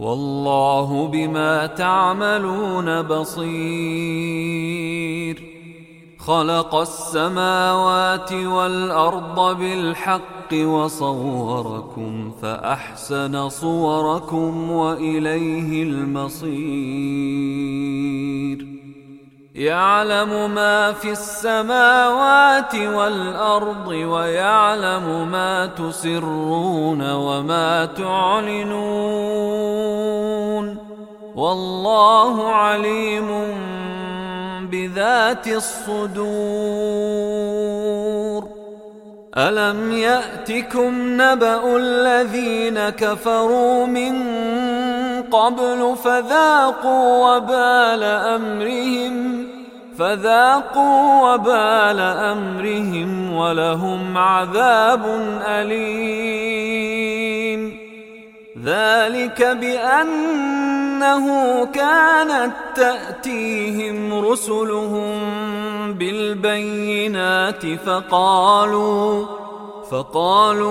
والله بما تعملون بصير. خلق السماوات والأرض بالحق وصوركم فأحسن صوركم وإليه المصير. يعلم ما في السماوات والأرض ويعلم ما تسرون وما تعلنون والله عليم بذات الصدور ألم يأتكم نبأ الذين كفروا من قبل فذاقوا وبال أمرهم فذاقوا وبال أمرهم ولهم عذاب أليم. ذلك بأنه كانت تأتيهم رسلهم بالبينات فقالوا فقالوا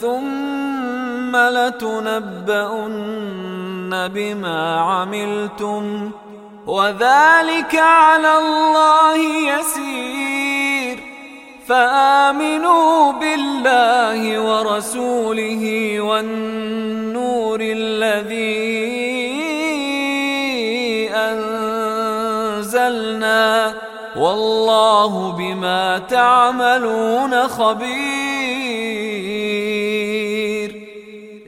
ثم لتنبؤن بما عملتم. وذلك على الله يسير. فآمنوا بالله ورسوله والنور الذي أنزلنا. والله بما تعملون خبير.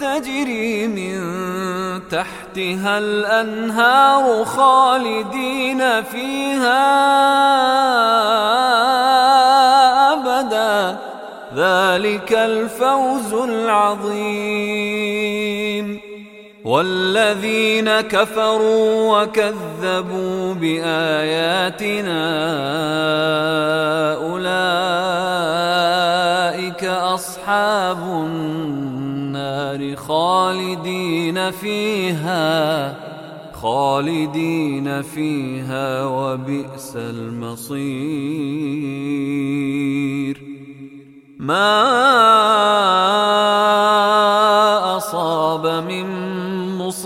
تجري من تحتها الأنهار خالدين فيها أبدا. ذلك الفوز العظيم. والذين كفروا وكذبوا بآياتنا أولئك أصحاب النار خالدين فيها خالدين فيها وبئس المصير. ما أصاب من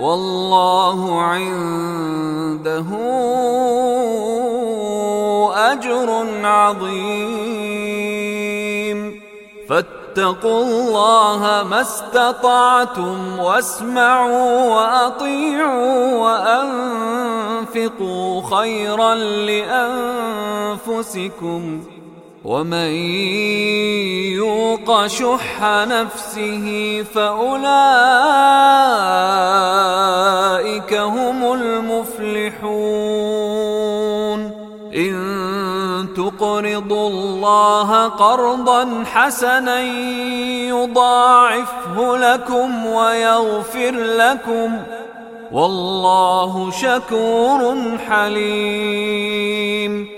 والله عنده أجر عظيم. فاتقوا الله ما استطعتم واسمعوا وأطيعوا وأنفقوا خيرا لأنفسكم. ومن يوق شح نفسه فأولئك هم المفلحون. إن تقرضوا الله قرضا حسنا يضاعفه لكم ويغفر لكم. والله شكور حليم.